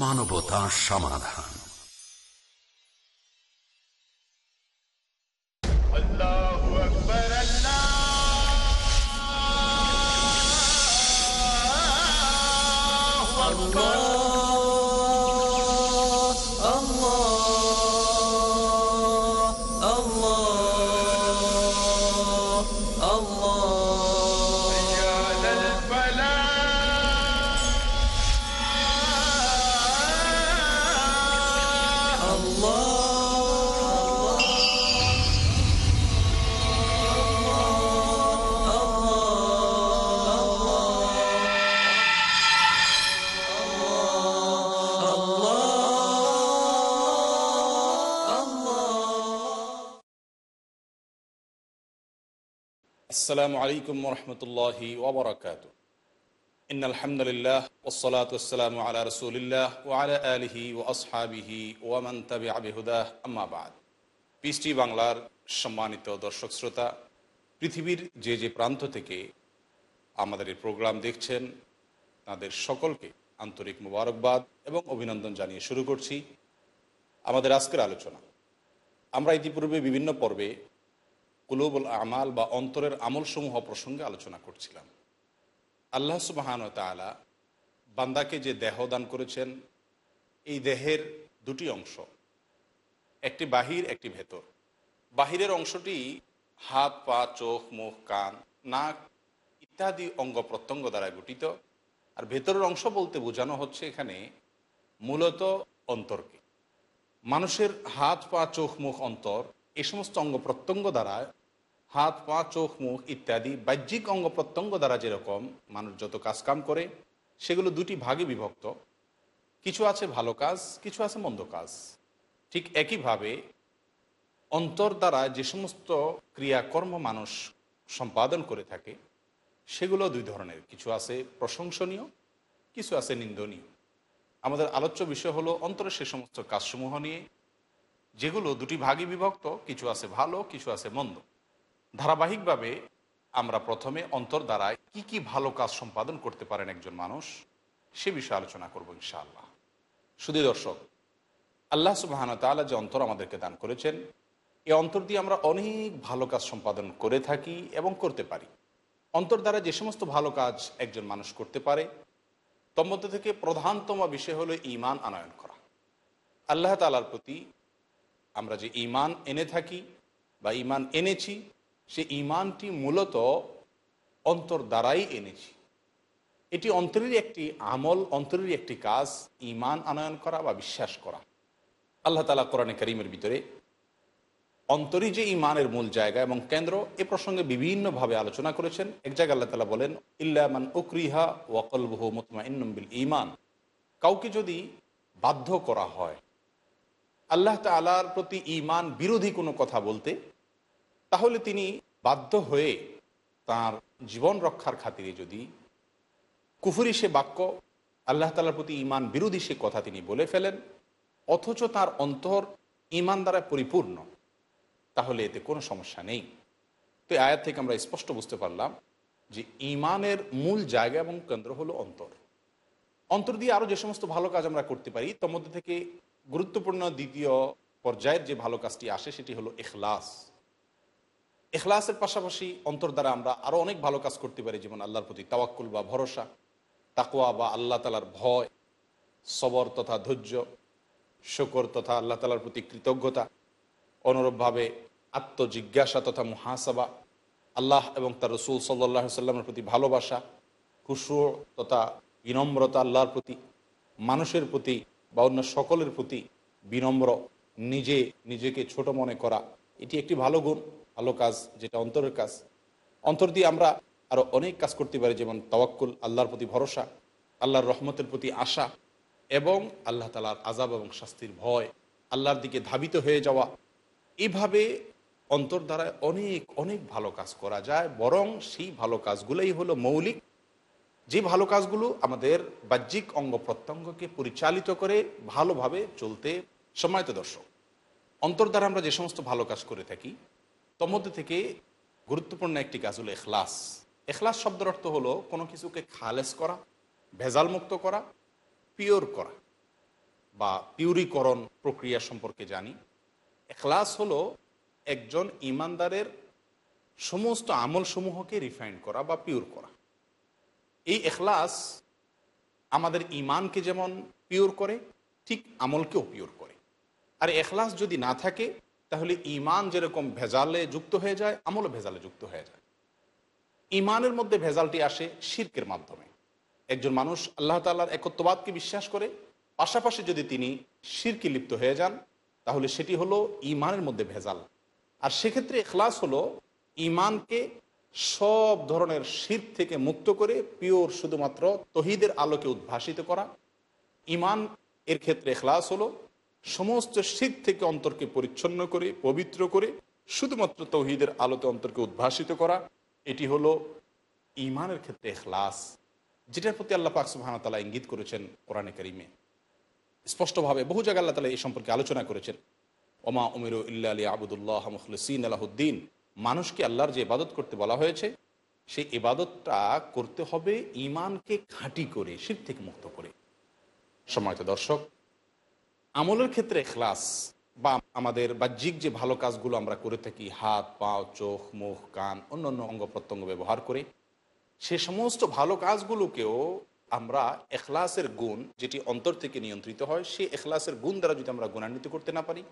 মানবতা সমাধান। আসসালামু আলাইকুম রহমতুল্লাহি ওবরাকাত ইন আলহামদুলিল্লাহ ওসলাত ওসালাম আলা রসুলিল্লাহ ও আলা আলহি ও আসহাবিহি ওয়ামান তাবি আবিহুদাহ আম্মাবাদ পিসটি বাংলার সম্মানিত দর্শক শ্রোতা, পৃথিবীর যে যে প্রান্ত থেকে আমাদের এই প্রোগ্রাম দেখছেন, তাদের সকলকে আন্তরিক মুবারকবাদ এবং অভিনন্দন জানিয়ে শুরু করছি আমাদের আজকের আলোচনা। আমরা ইতিপূর্বে বিভিন্ন পর্বে কুলুবুল আমাল বা অন্তরের আমলসমূহ প্রসঙ্গে আলোচনা করছিলাম। আল্লাহ সুবাহান তালা বান্দাকে যে দেহ দান করেছেন, এই দেহের দুটি অংশ, একটি বাহির, একটি ভেতর। বাহিরের অংশটি হাত, পা, চোখ, মুখ, কান, নাক ইত্যাদি অঙ্গ প্রত্যঙ্গ দ্বারা গঠিত। আর ভেতরের অংশ বলতে বোঝানো হচ্ছে এখানে মূলত অন্তরকে। মানুষের হাত, পা, চোখ, মুখ, অন্তর, এ সমস্ত অঙ্গ প্রত্যঙ্গ দ্বারা হাত, পা, চোখ, মুখ ইত্যাদি বাহ্যিক অঙ্গ প্রত্যঙ্গ দ্বারা যেরকম মানুষ যত কাজ কাম করে, সেগুলো দুটি ভাগে বিভক্ত। কিছু আছে ভালো কাজ, কিছু আছে মন্দ কাজ। ঠিক একইভাবে অন্তর দ্বারা যে সমস্ত ক্রিয়াকর্ম মানুষ সম্পাদন করে থাকে, সেগুলো দুই ধরনের। কিছু আছে প্রশংসনীয়, কিছু আছে নিন্দনীয়। আমাদের আলোচ্য বিষয় হলো অন্তরের সে সমস্ত কাজসমূহ নিয়ে, যেগুলো দুটি ভাগে বিভক্ত, কিছু আছে ভালো, কিছু আছে মন্দ। ধারাবাহিকভাবে আমরা প্রথমে অন্তর দ্বারা কি কি ভালো কাজ সম্পাদন করতে পারেন একজন মানুষ, সে বিষয়ে আলোচনা করব ইনশাআল্লাহ। শুধু দর্শক, আল্লাহ সুবাহান তালা যে অন্তর আমাদেরকে দান করেছেন, এই অন্তর দিয়ে আমরা অনেক ভালো কাজ সম্পাদন করে থাকি এবং করতে পারি। অন্তর দ্বারা যে সমস্ত ভালো কাজ একজন মানুষ করতে পারে তন্মধ্য থেকে প্রধানতম বিষয় হলো ইমান আনয়ন করা। আল্লাহ তালার প্রতি আমরা যে ইমান এনে থাকি বা ইমান এনেছি সে ইমানটি মূলত অন্তর দ্বারাই এনেছি। এটি অন্তরেরই একটি আমল, অন্তরেরই একটি কাজ ইমান আনয়ন করা বা বিশ্বাস করা। আল্লাহ তালা কোরআনে করিমের ভিতরে অন্তরই যে ইমানের মূল জায়গা এবং কেন্দ্র, এ প্রসঙ্গে বিভিন্নভাবে আলোচনা করেছেন। এক জায়গায় আল্লাহ তালা বলেন ইল্লামান উকরিহা ওয়াকলবহ মুতমা ইন্নবিল ইমান কাউকে যদি বাধ্য করা হয়, আল্লাহ তালার প্রতি ইমান বিরোধী কোনো কথা বলতে তাহলে তিনি বাধ্য হয়ে তার জীবন রক্ষার খাতিরে যদি কুফুরি সে বাক্য আল্লাহ তালার প্রতি ইমান বিরোধী সে কথা তিনি বলে ফেলেন, অথচ তার অন্তর ইমান দ্বারা পরিপূর্ণ, তাহলে এতে কোনো সমস্যা নেই। তো আয়াত থেকে আমরা স্পষ্ট বুঝতে পারলাম যে ইমানের মূল জায়গা এবং কেন্দ্র হলো অন্তর। অন্তর দিয়ে আরও যে সমস্ত ভালো কাজ আমরা করতে পারি, তার মধ্যে থেকে গুরুত্বপূর্ণ দ্বিতীয় পর্যায়ের যে ভালো কাজটি আসে সেটি হলো এখলাস। এখলাসের পাশাপাশি অন্তর দ্বারা আমরা আরও অনেক ভালো কাজ করতে পারি, যেমন আল্লাহর প্রতি তাওয়াক্কুল বা ভরসা তাকোয়া বা আল্লাহ তালার ভয়, সবর তথা ধৈর্য, শকর তথা আল্লাহ তালার প্রতি কৃতজ্ঞতা, অনুরূপভাবে আত্মজিজ্ঞাসা তথা মুহাসাবা, আল্লাহ এবং তার রসুল সাল্লাহ সাল্লামের প্রতি ভালোবাসা, খুশু তথা বিনম্রতা আল্লাহর প্রতি, মানুষের প্রতি বা অন্য সকলের প্রতি বিনম্র, নিজে নিজেকে ছোট মনে করা, এটি একটি ভালো গুণ। ভালো কাজ, যেটা অন্তরের কাজ। অন্তর দিয়ে আমরা আরও অনেক কাজ করতে পারি, যেমন তাওয়াক্কুল, আল্লাহর প্রতি ভরসা, আল্লাহর রহমতের প্রতি আশা এবং আল্লাহ তালার আজাব এবং শাস্তির ভয়, আল্লাহর দিকে ধাবিত হয়ে যাওয়া। এভাবে অন্তর দ্বারা অনেক অনেক ভালো কাজ করা যায়, বরং সেই ভালো কাজগুলোই হলো মৌলিক। যে ভালো কাজগুলো আমাদের বাহ্যিক অঙ্গ প্রত্যঙ্গকে পরিচালিত করে ভালোভাবে চলতে সময়ত দর্শক, অন্তর দ্বারা আমরা যে সমস্ত ভালো কাজ করে থাকি তোর থেকে গুরুত্বপূর্ণ একটি কাজ হলো এখলাস। এখলাস শব্দের অর্থ হলো কোনো কিছুকে খালেস করা ভেজাল মুক্ত করা, পিওর করা বা পিউরিকরণ প্রক্রিয়া সম্পর্কে জানি। এখলাস হলো একজন ইমানদারের সমস্ত আমলসমূহকে রিফাইন্ড করা বা পিওর করা। এই এখলাস আমাদের ইমানকে যেমন পিওর করে, ঠিক আমলকেও পিওর করে। আর এখলাস যদি না থাকে তাহলে ইমান যেরকম ভেজালে যুক্ত হয়ে যায়, আমলও ভেজালে যুক্ত হয়ে যায়। ইমানের মধ্যে ভেজালটি আসে শির্কের মাধ্যমে। একজন মানুষ আল্লাহ তাল্লাহার একত্ববাদকে বিশ্বাস করে, পাশাপাশি যদি তিনি শিরকে লিপ্ত হয়ে যান, তাহলে সেটি হলো ইমানের মধ্যে ভেজাল। আর সেক্ষেত্রে এখলাস হলো ইমানকে সব ধরনের শির থেকে মুক্ত করে, পিওর শুধুমাত্র তহিদের আলোকে উদ্ভাসিত করা। ইমান এর ক্ষেত্রে এখলাস হলো সমস্ত শীত থেকে অন্তরকে পরিচ্ছন্ন করে, পবিত্র করে, শুধুমাত্র তৌহিদের আলোতে অন্তরকে উদ্ভাসিত করা, এটি হলো ইমানের ক্ষেত্রে এখলাস যেটার প্রতি আল্লাহ পাক সুবাহতালা ইঙ্গিত করেছেন কোরআনে করিমে। স্পষ্টভাবে বহু জায়গায় আল্লাহ তালা এই সম্পর্কে আলোচনা করেছেন। ওমা উমির ইল্লা আলী আবুদুল্লাহ মুখলসিন আলাহুদ্দিন মানুষকে আল্লাহর যে ইবাদত করতে বলা হয়েছে, সেই ইবাদতটা করতে হবে ইমানকে খাঁটি করে শীত থেকে মুক্ত করে। সময়ত দর্শক আমলের ক্ষেত্রে এখলাস বা আমাদের বাহ্যিক যে ভালো কাজগুলো আমরা করে থাকি, হাত, পা, চোখ, মুখ, কান অন্যান্য অঙ্গ প্রত্যঙ্গ ব্যবহার করে, সে সমস্ত ভালো কাজগুলোকেও আমরা এখলাসের গুণ যেটি অন্তর থেকে নিয়ন্ত্রিত হয়, সেই এখলাসের গুণ দ্বারা যদি আমরা গুণান্বিত করতে না পারি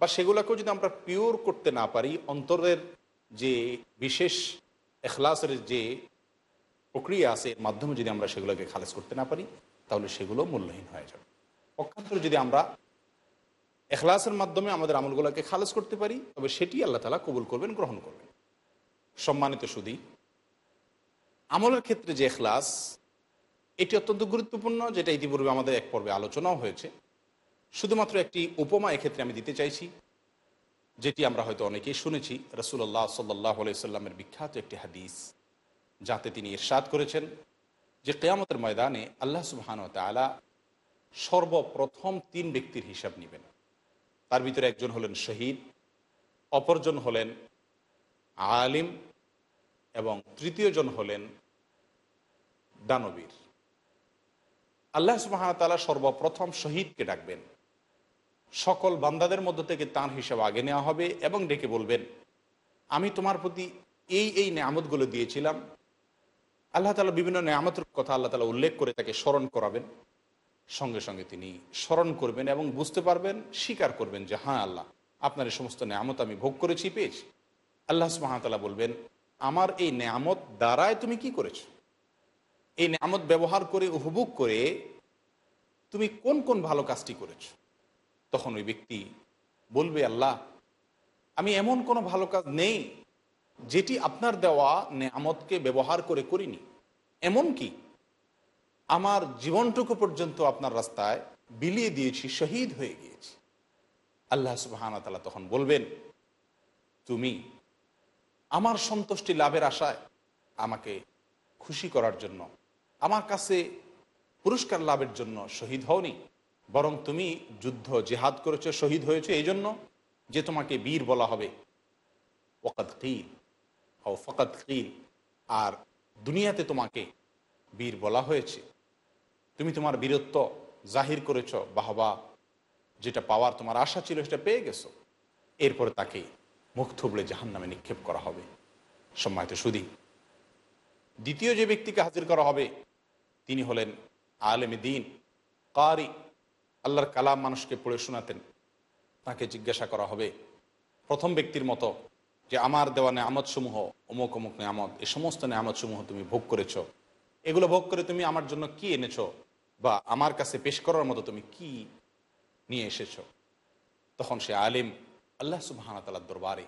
বা সেগুলোকেও যদি আমরা পিওর করতে না পারি, অন্তরের যে বিশেষ এখলাসের যে প্রক্রিয়া আছে, মাধ্যমে যদি আমরা সেগুলোকে খালেজ করতে না পারি, তাহলে সেগুলো মূল্যহীন হয়ে যাবে। পক্ষান্তরে যদি আমরা এখলাসের মাধ্যমে আমাদের আমলগুলোকে খালেজ করতে পারি, তবে সেটি আল্লাহ তালা কবুল করবেন, গ্রহণ করবেন। সম্মানিত সুদী, আমলের ক্ষেত্রে যে এখলাস, এটি অত্যন্ত গুরুত্বপূর্ণ, যেটা ইতিপূর্বে আমাদের এক পর্বে আলোচনাও হয়েছে। শুধুমাত্র একটি উপমা এক্ষেত্রে আমি দিতে চাইছি, যেটি আমরা হয়তো অনেকেই শুনেছি রসুল্লাহ সাল্লাহ সাল্লামের বিখ্যাত একটি হাদিস, যাতে তিনি ইরশাদ করেছেন, যে কেয়ামতের ময়দানে আল্লাহ সুবাহান তালা সর্বপ্রথম তিন ব্যক্তির হিসাব নেবেন। তার ভিতরে একজন হলেন শহীদ, অপরজন হলেন আলিম এবং তৃতীয়জন হলেন দানবীর। আল্লাহ সুবাহতালা সর্বপ্রথম শহীদকে ডাকবেন। সকল বান্দাদের মধ্য থেকে তার হিসাব আগে নেওয়া হবে এবং ডেকে বলবেন, আমি তোমার প্রতি এই এই নেয়ামতগুলো দিয়েছিলাম। আল্লাহ তালা বিভিন্ন নেয়ামতের কথা আল্লাহ তালা উল্লেখ করে তাকে স্মরণ করাবেন। সঙ্গে সঙ্গে তিনি স্মরণ করবেন এবং বুঝতে পারবেন, স্বীকার করবেন যে হ্যাঁ আল্লাহ, আপনার এই সমস্ত নেয়ামত আমি ভোগ করেছি, পেয়েছি। আল্লাহ সুবাহতাল্লাহ বলবেন, আমার এই নেয়ামত দ্বারায় তুমি কি করেছ? এই নেয়ামত ব্যবহার করে, উপভোগ করে তুমি কোন কোন ভালো কাজটি করেছ? তখন ওই ব্যক্তি বলবে, আল্লাহ, আমি এমন কোনো ভালো কাজ নেই যেটি আপনার দেওয়া নেয়ামতকে ব্যবহার করে করিনি। এমন কি? আমার জীবনটুকু পর্যন্ত আপনার রাস্তায় বিলিয়ে দিয়েছি, শহীদ হয়ে গিয়েছি। আল্লাহ সুবাহানতালা তখন বলবেন, তুমি আমার সন্তুষ্টি লাভের আশায় আমাকে খুশি করার জন্য, আমার কাছে পুরস্কার লাভের জন্য শহীদ হওনি, বরং তুমি যুদ্ধ, জেহাদ করেছ, শহীদ হয়েছে, এই জন্য যে তোমাকে বীর বলা হবে। ওকাত কিল ও ফকাত কিল, আর দুনিয়াতে তোমাকে বীর বলা হয়েছে। তুমি তোমার বীরত্ব জাহির করেছ, বাহবা। যেটা পাওয়ার তোমার আশা ছিল, সেটা পেয়ে গেছো। এরপরে তাকে মুখ থুবড়ে জাহান নামে নিক্ষেপ করা হবে। সম্মানিত সুদী, দ্বিতীয় যে ব্যক্তিকে হাজির করা হবে, তিনি হলেন আলেম দিন, কারি। আল্লাহর কালাম মানুষকে পড়ে শোনাতেন। তাকে জিজ্ঞাসা করা হবে, প্রথম ব্যক্তির মতো যে আমার দেওয়া নেয়ামত সমূহ অমুক অমুক নেয়ামত, এ সমস্ত নেয়ামত সমূহ তুমি ভোগ করেছ, এগুলো ভোগ করে তুমি আমার জন্য কি এনেছো? বা আমার কাছে পেশ করার মতো তুমি কি নিয়ে এসেছ? তখন সে আলিম, আল্লাহ সুবাহানাতালার দরবারে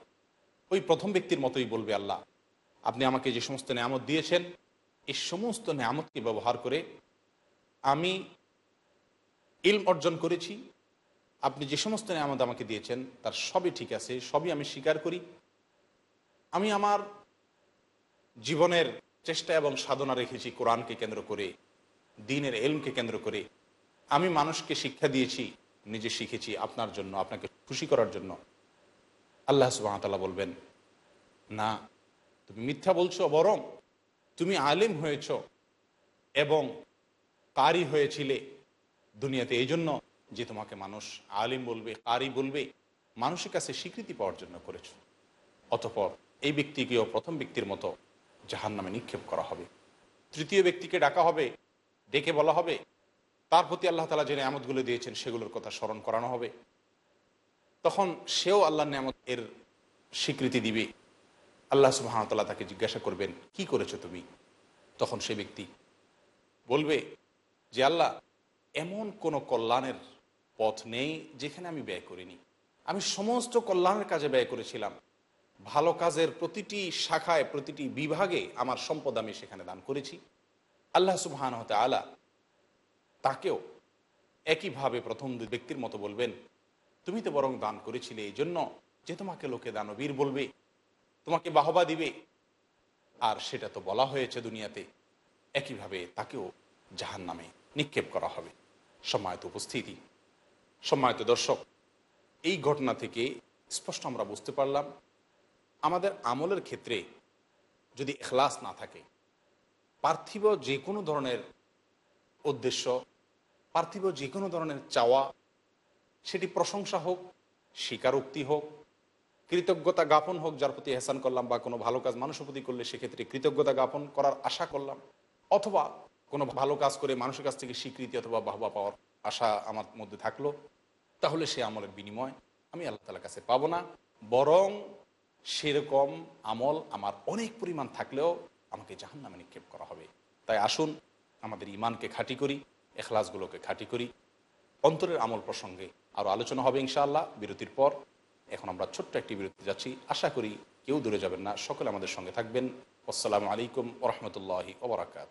ওই প্রথম ব্যক্তির মতোই বলবে, আল্লাহ, আপনি আমাকে যে সমস্ত নেয়ামত দিয়েছেন, এই সমস্ত নেয়ামতকে ব্যবহার করে আমি ইলম অর্জন করেছি। আপনি যে সমস্ত নেয়ামত আমাকে দিয়েছেন, তার সবই ঠিক আছে, সবই আমি স্বীকার করি। আমি আমার জীবনের চেষ্টা এবং সাধনা রেখেছি কোরআনকে কেন্দ্র করে। দিনের এলমকে কেন্দ্র করে আমি মানুষকে শিক্ষা দিয়েছি, নিজে শিখেছি আপনার জন্য, আপনাকে খুশি করার জন্য। আল্লাহ সুবাহতাল্লাহ বলবেন, না, তুমি মিথ্যা বলছো বরং তুমি আলিম হয়েছ এবং কারি হয়েছিলে দুনিয়াতে। এই জন্য যে তোমাকে মানুষ আলিম বলবে, কারি বলবে, মানুষের কাছে স্বীকৃতি পাওয়ার জন্য করেছ। অতপর এই ব্যক্তিকেও প্রথম ব্যক্তির মতো জাহান নামে নিক্ষেপ করা হবে। তৃতীয় ব্যক্তিকে ডাকা হবে ডেকে বলা হবে। তার প্রতি আল্লাহ তালা যে নিয়ামতগুলো দিয়েছেন, সেগুলোর কথা স্মরণ করানো হবে। তখন সেও আল্লাহ নিয়ামত এর স্বীকৃতি দিবে। আল্লাহ সুবাহতাল্লাহ তাকে জিজ্ঞাসা করবেন, কি করেছ তুমি? তখন সে ব্যক্তি বলবে যে, আল্লাহ, এমন কোনো কল্যাণের পথ নেই যেখানে আমি ব্যয় করিনি। আমি সমস্ত কল্যাণের কাজে ব্যয় করেছিলাম। ভালো কাজের প্রতিটি শাখায়, প্রতিটি বিভাগে আমার সম্পদ আমি সেখানে দান করেছি। আল্লাহ সুবহান হতে আলা তাকেও একইভাবে প্রথম ব্যক্তির মতো বলবেন, তুমি তো বরং দান করেছিলে এই জন্য যে তোমাকে লোকে দানবীর বলবে, তোমাকে বাহবা দিবে। আর সেটা তো বলা হয়েছে দুনিয়াতে, একইভাবে তাকেও জাহান নামে নিক্ষেপ করা হবে। সম্মানিত উপস্থিতি, সম্মানিত দর্শক, এই ঘটনা থেকে স্পষ্ট আমরা বুঝতে পারলাম, আমাদের আমলের ক্ষেত্রে যদি এখলাস না থাকে পার্থিব যে কোনো ধরনের উদ্দেশ্য, পার্থিব যে কোনো ধরনের চাওয়া, সেটি প্রশংসা হোক, স্বীকারোক্তি হোক, কৃতজ্ঞতা জ্ঞাপন হোক যার প্রতি এহসান করলাম বা কোনো ভালো কাজ মানুষের প্রতি করলে সেক্ষেত্রে কৃতজ্ঞতা জ্ঞাপন করার আশা করলাম। অথবা কোনো ভালো কাজ করে মানুষের কাছ থেকে স্বীকৃতি অথবা বাহবা পাওয়ার আশা আমার মধ্যে থাকল, তাহলে সে আমলের বিনিময় আমি আল্লাহ তালার কাছে পাবো না। বরং সেরকম আমল আমার অনেক পরিমাণ থাকলেও আমাকে জাহান নামে নিক্ষেপ করা হবে। তাই আসুন, আমাদের ইমানকে খাঁটি করি, এখলাসগুলোকে খাঁটি করি। অন্তরের আমল প্রসঙ্গে আরও আলোচনা হবে ইনশাআল্লাহ। বিরতির পর এখন আমরা ছোট্ট একটি বিরতি যাচ্ছি। আশা করি কেউ দূরে যাবেন না। সকলে আমাদের সঙ্গে থাকবেন। আসসালামু আলাইকুম ওরহমতুল্লাহি ওবরাকাত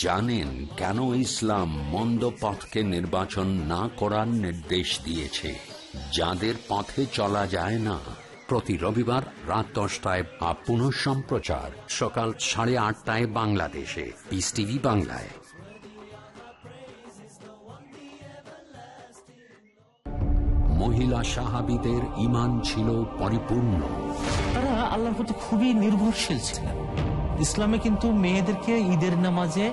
জানেন কেন ইসলাম মন্দ পথকে নির্বাচন না করার নির্দেশ দিয়েছে। যাদের পথে চলা যায় না। প্রতি রবিবার রাত দশটায় বা পুনঃ সম্প্রচার সকাল সাড়ে আটটায় বাংলাদেশে। পিস টিভি বাংলায়। মহিলা সাহাবিদের ইমান ছিল পরিপূর্ণ। তারা আল্লাহর প্রতি খুবই নির্ভরশীল ছিলেন। ইসলামে কিন্তু মেয়েদেরকে ঈদের নামাজে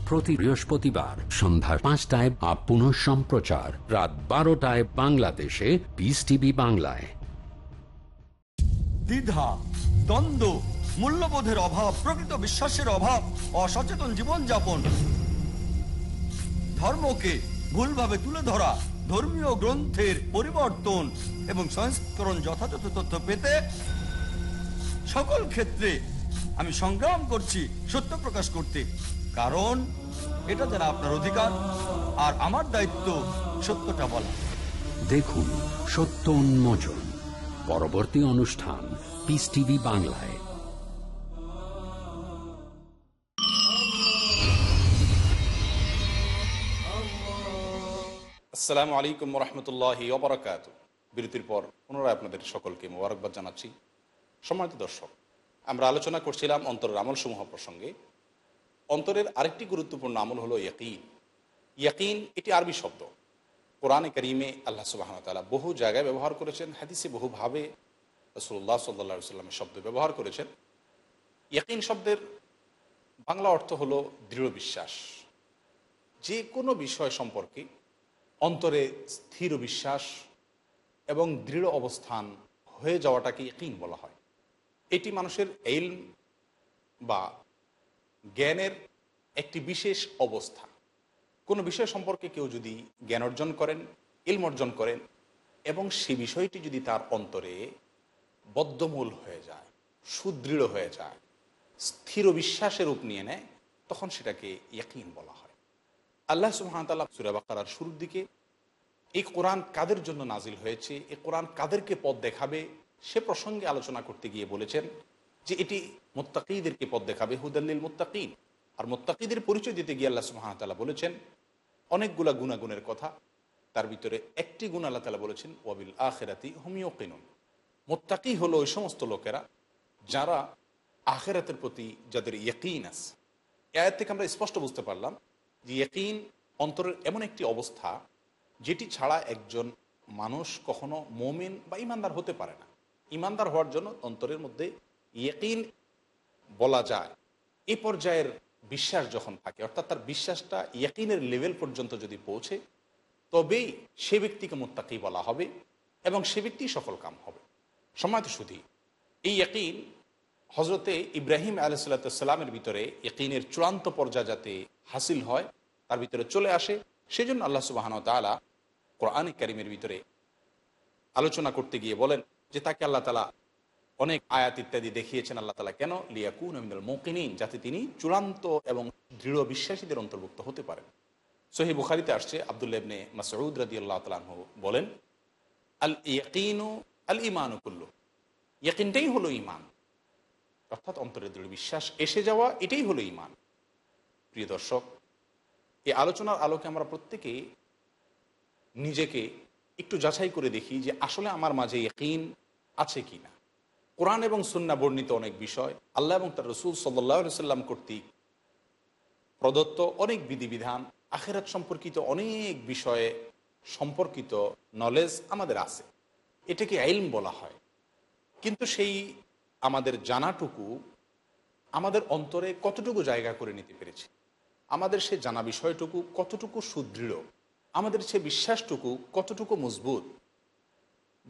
প্রতি বৃহস্পতিবার সন্ধ্যা পাঁচটায় বা পুনঃ সম্প্রচার। রাত বারোটায় বাংলাদেশে। পিস টিভি বাংলায়। দ্বিধা, দ্বন্দ্ব, মূল্যবোধের অভাব, প্রকৃত বিশ্বাসের অভাব, অসচেতন জীবনযাপন। ধর্মকে ভুলভাবে তুলে ধরা, ধর্মীয় গ্রন্থের পরিবর্তন এবং সংস্করণ যথাযথ তথ্য পেতে সকল ক্ষেত্রে আমি সংগ্রাম করছি সত্য প্রকাশ করতে। কারণ এটা যারা আপনার অধিকার আর আমার দায়িত্ব সত্যটা বলা। দেখুন সত্য উন্মোচন পরবর্তী অনুষ্ঠান পিস টিভি বাংলায়। আসসালামু আলাইকুম রহমতুল্লাহি ওবরাকাত বিরতির পর পুনরায় আপনাদের সকলকে মোবারকবাদ জানাচ্ছি। সম্মানিত দর্শক আমরা আলোচনা করছিলাম অন্তরের আমলসমূহ প্রসঙ্গে। অন্তরের আরেকটি গুরুত্বপূর্ণ আমল হলো ইয়াকিন। ইয়াকিন এটি আরবি শব্দ। কোরআনে করিমে আল্লাহ সুবাহতালা বহু জায়গায় ব্যবহার করেছেন, হাদিসে বহুভাবে রসুল্লাহ সাল্লা সাল্লামের শব্দ ব্যবহার করেছেন। ইয়াকিন শব্দের বাংলা অর্থ হলো দৃঢ় বিশ্বাস। যে কোনো বিষয় সম্পর্কে অন্তরে স্থির বিশ্বাস এবং দৃঢ় অবস্থান হয়ে যাওয়াটাকে ইকিন বলা হয়। এটি মানুষের এলম বা জ্ঞানের একটি বিশেষ অবস্থা। কোনো বিষয় সম্পর্কে কেউ যদি জ্ঞান অর্জন করেন, ইলম অর্জন করেন এবং সে বিষয়টি যদি তার অন্তরে বদ্ধমূল হয়ে যায়, সুদৃঢ় হয়ে যায়, স্থির বিশ্বাসের রূপ নিয়ে নেয়, তখন সেটাকে ইয়াকিন বলা হয়। আল্লাহ সুহামতাল্লাহ সুরাবাকার শুরুর দিকে এই কোরআন কাদের জন্য নাজিল হয়েছে, এই কোরআন কাদেরকে পথ দেখাবে, সে প্রসঙ্গে আলোচনা করতে গিয়ে বলেছেন যে এটি মোত্তাকিদেরকে পথ দেখাবে হুদাল্লিল মোত্তাকিন। আর মোত্তাকিদের পরিচয় দিতে গিয়ে আল্লাহ সুহামতাল্লাহ বলেছেন, অনেকগুলা গুণাগুণের কথা, তার ভিতরে একটি গুণ আল্লাহ তালা বলেছেন ওয়াবিল আখেরাতি হোমিও কিনুন মোত্তাকি হলো ওই সমস্ত লোকেরা যারা আখেরাতের প্রতি যাদের ইয়কিন আছে। এ আয়াত থেকে আমরা স্পষ্ট বুঝতে পারলাম যে ইয়কিন অন্তরের এমন একটি অবস্থা যেটি ছাড়া একজন মানুষ কখনো মোমিন বা ইমানদার হতে পারে না। ইমানদার হওয়ার জন্য অন্তরের মধ্যে ইয়কিন বলা যায় এই পর্যায়ের বিশ্বাস যখন থাকে, অর্থাৎ তার বিশ্বাসটা ইয়কিনের লেভেল পর্যন্ত যদি পৌঁছে, তবেই সে ব্যক্তিকে মোত্তাকি বলা হবে এবং সে ব্যক্তি সফল কাম হবে। সময় তো শুধু এই ইয়কিন হজরতে ইব্রাহিম আলাইসাল্লামের ভিতরে ইকিনের চূড়ান্ত পর্যায়ে যাতে হাসিল হয়, তার ভিতরে চলে আসে। সেজন্য আল্লাহ সুবাহন তালা কোরআনিক কারিমের ভিতরে আলোচনা করতে গিয়ে বলেন যে তাকে আল্লাহ তালা অনেক আয়াত ইত্যাদি দেখিয়েছেন আল্লাহ তালা কেন? লিয়াকুন আমিনুল মৌকিনিন, যাতে তিনি চূড়ান্ত এবং দৃঢ় বিশ্বাসীদের অন্তর্ভুক্ত হতে পারেন। সহি বুখারিতে আসছে আবদুল্লাবনে মাসউদ রাদি আল্লাহ তালাহ বলেন, আল ইয়াকিনু আল ইমানু কুল্লু। ইয়াকিনটাই হলো ইমান অর্থাৎ অন্তরে দৃঢ় বিশ্বাস, এসে যাওয়া, এটাই হলো ইমান প্রিয় দর্শক, এই আলোচনার আলোকে আমরা প্রত্যেকে নিজেকে একটু যাচাই করে দেখি যে আসলে আমার মাঝে ইকিন আছে কি না কোরআন এবং সুন্না বর্ণিত অনেক বিষয়। আল্লাহ এবং তার রসুল সাল্লাহ সাল্লাম কর্তৃক প্রদত্ত অনেক বিধিবিধান, আখেরাত সম্পর্কিত অনেক বিষয়ে সম্পর্কিত নলেজ আমাদের আছে। এটাকে আইলম বলা হয়। কিন্তু সেই আমাদের জানাটুকু আমাদের অন্তরে কতটুকু জায়গা করে নিতে পেরেছে? আমাদের সে জানা বিষয়টুকু কতটুকু সুদৃঢ়? আমাদের সে বিশ্বাসটুকু কতটুকু মজবুত?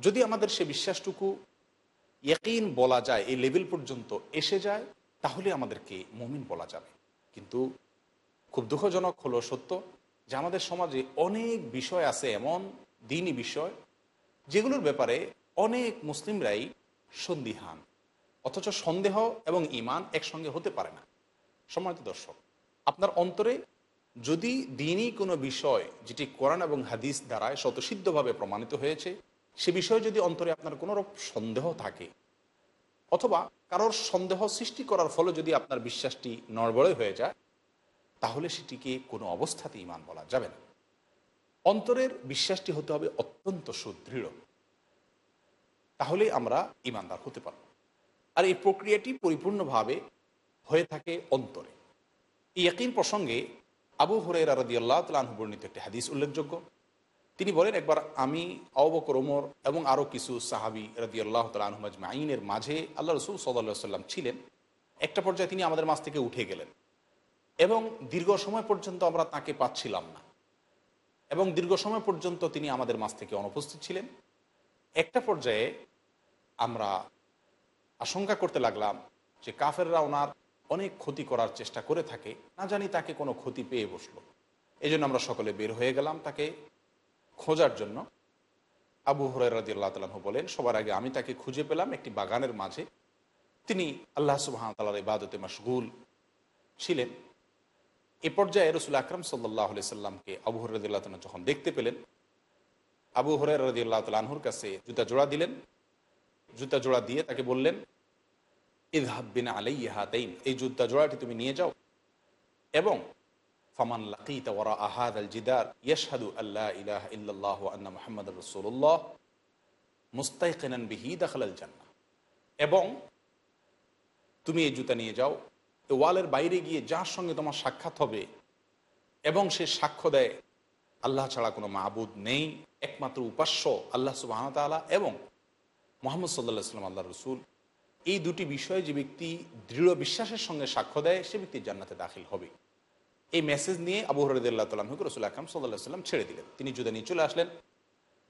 যদি আমাদের সে বিশ্বাসটুকু ইয়াকিন বলা যায়, এই লেভেল পর্যন্ত এসে যায়, তাহলে আমাদেরকে মমিন বলা যাবে। কিন্তু খুব দুঃখজনক হলো সত্য যে আমাদের সমাজে অনেক বিষয় আছে, এমন দিনই বিষয়, যেগুলোর ব্যাপারে অনেক মুসলিমরাই সন্দিহান। অথচ সন্দেহ এবং ইমান একসঙ্গে হতে পারে না। সম্মানিত দর্শক, আপনার অন্তরে যদি দিনই কোনো বিষয় যেটি কোরআন এবং হাদিস দ্বারায় স্বতসিদ্ধভাবে প্রমাণিত হয়েছে সে বিষয়ে যদি অন্তরে আপনার কোনো রকম সন্দেহ থাকে, অথবা কারোর সন্দেহ সৃষ্টি করার ফলে যদি আপনার বিশ্বাসটি নড়বড়ে হয়ে যায়, তাহলে সেটিকে কোনো অবস্থাতে ইমান বলা যাবে না। অন্তরের বিশ্বাসটি হতে হবে অত্যন্ত সুদৃঢ়। তাহলে আমরা ইমানদার হতে পারব। আর এই প্রক্রিয়াটি পরিপূর্ণভাবে হয়ে থাকে অন্তরে। এই একই প্রসঙ্গে আবু হরের রাদি আল্লাহ তালু বর্ণিত একটি হাদিস উল্লেখযোগ্য। তিনি বলেন, একবার আমি অবকর ওমর এবং আরও কিছু সাহাবি রাদি আল্লাহ তালুমাজ আইনের মাঝে আল্লাহ রসুল সাল্লাহ সাল্লাম ছিলেন। একটা পর্যায়ে তিনি আমাদের মাছ থেকে উঠে গেলেন এবং দীর্ঘ সময় পর্যন্ত আমরা তাকে পাচ্ছিলাম না এবং দীর্ঘ সময় পর্যন্ত তিনি আমাদের মাছ থেকে অনুপস্থিত ছিলেন। একটা পর্যায়ে আমরা আশঙ্কা করতে লাগলাম যে কাফেররা ওনার অনেক ক্ষতি করার চেষ্টা করে থাকে। না জানি তাকে কোনো ক্ষতি পেয়ে বসল। এই আমরা সকলে বের হয়ে গেলাম তাকে খোঁজার জন্য। আবু হরাই আল্লাহ তালু বলেন, সবার আগে আমি তাকে খুঁজে পেলাম একটি বাগানের মাঝে। তিনি আল্লাহ সুবাহ তালার ইবাদতে মশগুল ছিলেন। এ পর্যায়ে রসুল আকরম সাল্লাহ সাল্লামকে আবু হরদুল্লাহ যখন দেখতে পেলেন, আবু হরাই রদিউল্লাহ তালহুর কাছে জুতা জোড়া দিলেন। জুতা জোড়া দিয়ে তাকে বললেন ইদহাবিন আলাই হাতাইন, এই জুতা জোড়াটি তুমি নিয়ে যাও এবং ফামান লাকিত ওরা আল আল্লাহ ইলাহ ইল্লাল্লাহ আন্না মোহাম্মদ রসুল্লাহ মুস্তাইকিনান বিহি দাখালাল জান্না এবং তুমি এই জুতা নিয়ে যাও ওয়ালের বাইরে গিয়ে যার সঙ্গে তোমার সাক্ষাৎ হবে এবং সে সাক্ষ্য দেয়, আল্লাহ ছাড়া কোনো মাহবুদ নেই, একমাত্র উপাস্য আল্লাহ সুবাহতালা এবং মোহাম্মদ সাল্লাহ সাল্লাম আল্লাহ রসুল। এই দুটি বিষয়ে যে ব্যক্তি দৃঢ় বিশ্বাসের সঙ্গে সাক্ষ্য দেয়, সে ব্যক্তি জান্নাতে দাখিল হবে। এই মেসেজ নিয়ে আবু হরদুল্লাহ তালামকে রসুল আকরাম সাল্লাহ সাল্লাম ছেড়ে দিলেন। তিনি জুদা নিয়ে চলে আসলেন।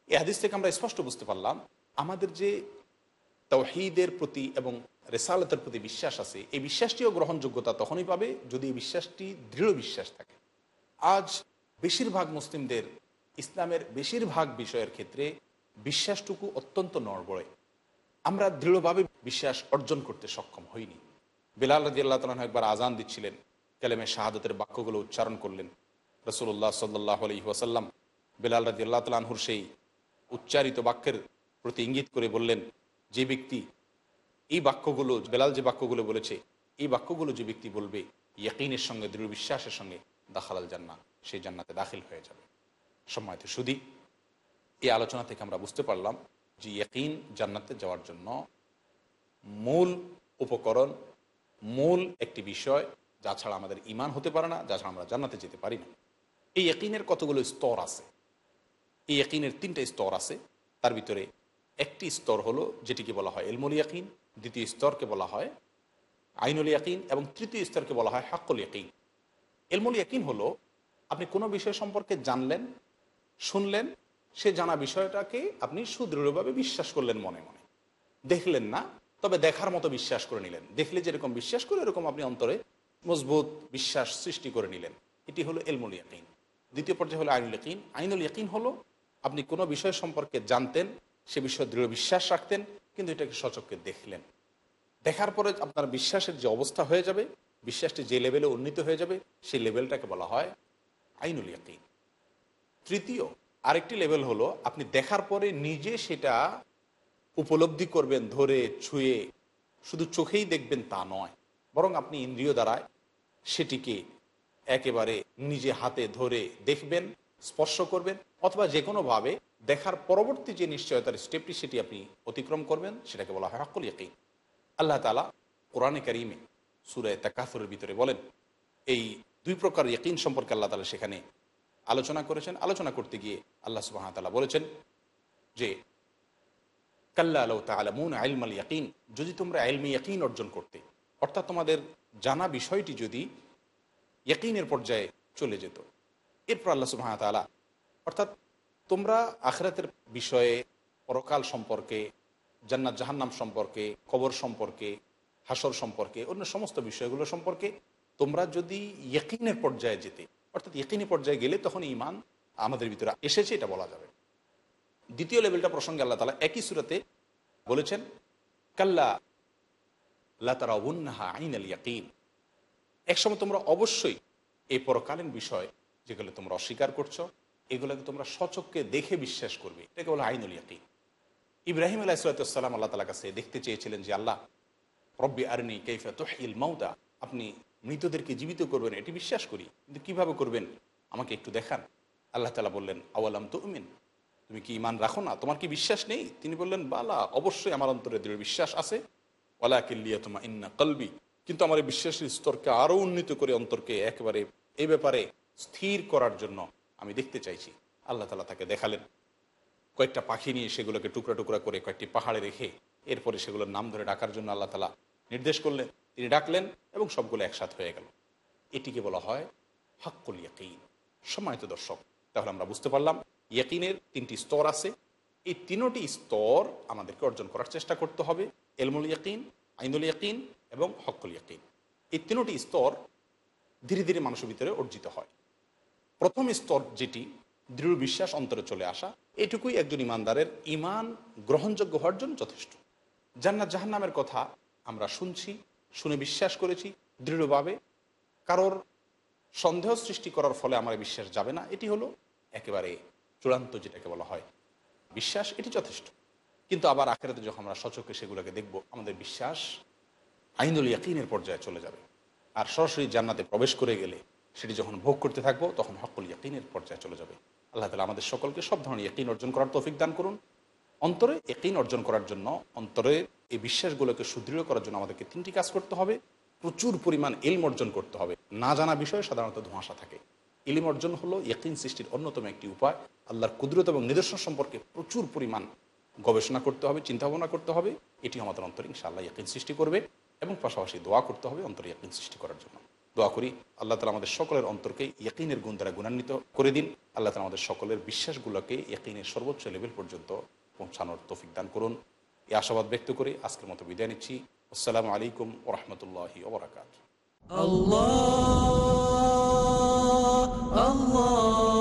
এই হাদিস থেকে আমরা স্পষ্ট বুঝতে পারলাম, আমাদের যে তৌহিদের প্রতি এবং রেসালতের প্রতি বিশ্বাস আছে, এই বিশ্বাসটিও গ্রহণযোগ্যতা তখনই পাবে যদি এই বিশ্বাসটি দৃঢ় বিশ্বাস থাকে। আজ বেশিরভাগ মুসলিমদের ইসলামের বেশিরভাগ বিষয়ের ক্ষেত্রে বিশ্বাসটুকু অত্যন্ত নড়বড়ে। আমরা দৃঢ়ভাবে বিশ্বাস অর্জন করতে সক্ষম হইনি। বেলাল রাজি আল্লাহ তালন একবার আজান দিচ্ছিলেন। কেলেমে শাহাদতের বাক্যগুলো উচ্চারণ করলেন। রসুল্লাহ সাল্লাহ আলহি ওয়াসাল্লাম বেলাল রাজি আল্লাহ তালাহুর সেই উচ্চারিত বাক্যের প্রতি ইঙ্গিত করে বললেন, যে ব্যক্তি এই বাক্যগুলো, বেলাল যে বাক্যগুলো বলেছে, এই বাক্যগুলো যে ব্যক্তি বলবে, ইয়াকিনের সঙ্গে, দৃঢ় বিশ্বাসের সঙ্গে দাখালাল জান্না সেই জান্নাতে দাখিল হয়ে যাবে। সময়তে শুধু এই আলোচনা থেকে আমরা বুঝতে পারলাম যে ইয়াকিন জান্নাতে যাওয়ার জন্য মূল উপকরণ, মূল একটি বিষয় যা ছাড়া আমাদের ইমান হতে পারে না, যা ছাড়া আমরা জান্নাতে যেতে পারি না। এই একিনের কতগুলো স্তর আছে? এই একিনের তিনটা স্তর আছে। তার ভিতরে একটি স্তর হলো যেটিকে বলা হয় এলমুল ইয়াকিন, দ্বিতীয় স্তরকে বলা হয় আইনুল ইয়াকিন এবং তৃতীয় স্তরকে বলা হয় হাক্কুল ইয়াকিন। এলমুল ইয়াকিন হলো, আপনি কোনো বিষয় সম্পর্কে জানলেন, শুনলেন, সে জানা বিষয়টাকে আপনি সুদৃঢ়ভাবে বিশ্বাস করলেন মনে মনে। দেখলেন না, তবে দেখার মতো বিশ্বাস করে নিলেন। দেখলে যেরকম বিশ্বাস করে এরকম আপনি অন্তরে মজবুত বিশ্বাস সৃষ্টি করে নিলেন। এটি হলো এলমুল ইয়াকিন। দ্বিতীয় পর্যায়ে হলো আইনুল ইয়াকিন। আইনুল ইয়াকিন হলো আপনি কোনো বিষয় সম্পর্কে জানতেন, সে বিষয়ে দৃঢ় বিশ্বাস রাখতেন, কিন্তু এটাকে সচককে দেখলেন। দেখার পরে আপনার বিশ্বাসের যে অবস্থা হয়ে যাবে, বিশ্বাসটি যে লেভেলে উন্নীত হয়ে যাবে, সেই লেভেলটাকে বলা হয় আইনুল ইয়াকিন। তৃতীয়, আরেকটি লেভেল হলো আপনি দেখার পরে নিজে সেটা উপলব্ধি করবেন, ধরে, ছুঁয়ে, শুধু চোখেই দেখবেন তা নয়। বরং আপনি ইন্দ্রিয় দ্বারায় সেটিকে একেবারে নিজে হাতে ধরে দেখবেন, স্পর্শ করবেন, অথবা যে কোনোভাবে দেখার পরবর্তী যে নিশ্চয়তার স্টেপটি সেটি আপনি অতিক্রম করবেন, সেটাকে বলা হয় হাকুল ইয়াকিন। আল্লাহ তালা কোরআনে কারিমে সুরে তাকাফুরের ভিতরে বলেন, এই দুই প্রকার ইয়াকিন সম্পর্কে আল্লাহ তালা সেখানে আলোচনা করেছেন। আলোচনা করতে গিয়ে আল্লাহ সুবাহ তালা বলেছেন যে, কাল্লা আল্লাহ তালামুন আইলমাল ইয়াকিন, যদি তোমরা আইলমি ইয়াকিন অর্জন করতে অর্থাৎ তোমাদের জানা বিষয়টি যদি ইয়াকিনের পর্যায়ে চলে যেত। এরপর আল্লাহ সুবাহ তালা অর্থাৎ তোমরা আখরাতের বিষয়ে পরকাল সম্পর্কে, জান্নাত, জাহান্নাম সম্পর্কে, কবর সম্পর্কে হাসর সম্পর্কে, অন্য সমস্ত বিষয়গুলো সম্পর্কে তোমরা যদি ইয়কিনের পর্যায়ে যেতে, অর্থাৎ ইয়কিনী পর্যায়ে গেলে তখন ইমান আমাদের ভিতরে এসেছে, এটা বলা যাবে। দ্বিতীয় লেভেলটা প্রসঙ্গে আল্লাহ তালা একই সুরাতে বলেছেন, কাল্লা লাতারা একসময় তোমরা অবশ্যই এই পরকালীন বিষয় যেগুলো তোমরা অস্বীকার করছ, এগুলোকে তোমরা সচককে দেখে বিশ্বাস করবে। এটাকে বলে আইনুল ইয়াকিন। ইব্রাহিম আলাহিসাল্লাম আল্লাহ তালা কাছে দেখতে চেয়েছিলেন যে, আল্লাহ, রব্বি আরনি কৈফা তোহিল মাউতা। আপনি মৃতদেরকে জীবিত করবেন, এটি বিশ্বাস করি। কিন্তু কীভাবে করবেন? আমাকে একটু দেখান। আল্লাহ তালা বললেন, আওয়ালাম তো উমিন তুমি কি ইমান রাখো না? তোমার কি বিশ্বাস নেই? তিনি বললেন, বালা, অবশ্যই আমার অন্তরে দৃঢ় বিশ্বাস আছে। কলবি। কিন্তু আমার বিশ্বাসের স্তরকে আরও উন্নীত করে অন্তরকে একেবারে এই ব্যাপারে স্থির করার জন্য আমি দেখতে চাইছি। আল্লাহ তালা তাকে দেখালেন। কয়েকটা পাখি নিয়ে সেগুলোকে টুকরা টুকরা করে কয়েকটি পাহাড়ে রেখে এরপরে সেগুলোর নাম ধরে ডাকার জন্য আল্লাহ তালা নির্দেশ করলেন। তিনি ডাকলেন এবং সবগুলো একসাথ হয়ে গেল। এটিকে বলা হয় হাক্কুল ইয়াকিন। সম্মানিত দর্শক, তাহলে আমরা বুঝতে পারলাম, ইয়াকিনের তিনটি স্তর আছে। এই তিনোটি স্তর আমাদেরকে অর্জন করার চেষ্টা করতে হবে, এলমুল ইয়াকিন, আইনুল ইয়াকিন এবং হক্কুল ইয়াকিন। এই তিনোটি স্তর ধীরে ধীরে মানুষের ভিতরে অর্জিত হয়। প্রথম স্তর যেটি, দৃঢ় বিশ্বাস অন্তরে চলে আসা, এটুকুই একজন ইমানদারের ইমান গ্রহণযোগ্য হওয়ার জন্য যথেষ্ট। জান্নাত জাহান্নামের কথা আমরা শুনছি, শুনে বিশ্বাস করেছি, দৃঢ়ভাবে। কারোর সন্দেহ সৃষ্টি করার ফলে আমার বিশ্বাস যাবে না। এটি হলো একেবারে চূড়ান্ত যেটাকে বলা হয় বিশ্বাস, এটি যথেষ্ট। কিন্তু আবার আখেরাতে যখন আমরা সচকে সেগুলোকে দেখব, আমাদের বিশ্বাস আইনুল ইয়াকিনের পর্যায়ে চলে যাবে। আর সরাসরি জান্নাতে প্রবেশ করে গেলে সেটি যখন ভোগ করতে থাকব, তখন হকল ইয়াকিনের পর্যায়ে চলে যাবে। আল্লাহ তালা আমাদের সকলকে সব ধরনের ইয়াকিন অর্জন করার তৌফিক দান করুন। অন্তরে একিন অর্জন করার জন্য, অন্তরে এই বিশ্বাসগুলোকে সুদৃঢ় করার জন্য আমাদেরকে তিনটি কাজ করতে হবে। প্রচুর পরিমাণ এলম অর্জন করতে হবে। না জানা বিষয়ে সাধারণত ধোঁয়াশা থাকে। ইলিম অর্জন হলো ইয়কিন সৃষ্টির অন্যতম একটি উপায়। আল্লাহর কুদরত এবং নিদর্শন সম্পর্কে প্রচুর পরিমাণ গবেষণা করতে হবে চিন্তা ভাবনা করতে হবে। এটি আমাদের অন্তরে ইনশাআল্লাহ ইয়কিন সৃষ্টি করবে এবং পাশাপাশি দোয়া করতে হবে অন্তরে ইয়কিন সৃষ্টি করার জন্য। দোয়া করি, আল্লাহ তালা আমাদের সকলের অন্তরকে ইয়কিনের গুণ দ্বারা গুণান্বিত করে দিন। আল্লাহ তালা আমাদের সকলের বিশ্বাসগুলোকে ইয়কিনের সর্বোচ্চ লেভেল পর্যন্ত পৌঁছানোর তৌফিক দান করুন। এই আশাবাদ ব্যক্ত করে আজকের মতো বিদায় নিচ্ছি। আসসালামু আলাইকুম ওরহমতুল্লাহি ওবরাকাত الله.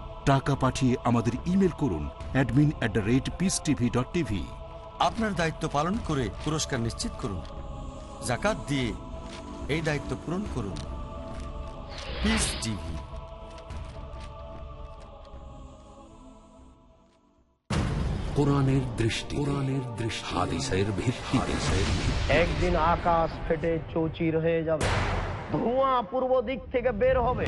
টাকা পাঠিয়ে আমাদের ইমেল করুন admin at the rate peace TV dot TV আপনার দায়িত্ব পালন করে পুরস্কার নিশ্চিত করুন। জাকাত দিয়ে এই দায়িত্ব পূরণ করুন। পিস টিভি কোরআনের দৃষ্টি কোরআনের দৃষ্টি হাদিসের ভিত্তিতে একদিন আকাশ ফেটে চৌচির হয়ে যাবে ধোঁয়া পূর্ব দিক থেকে বের হবে।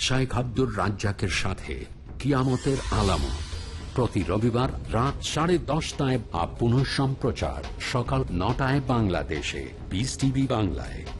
শাইখ আব্দুর রাজ্জাকের সাথে কিয়ামতের আলামত। প্রতি রবিবার রাত সাড়ে দশটায় বা পুনঃ সম্প্রচার সকাল নটায় বাংলাদেশে। বিস টিভি বাংলায়।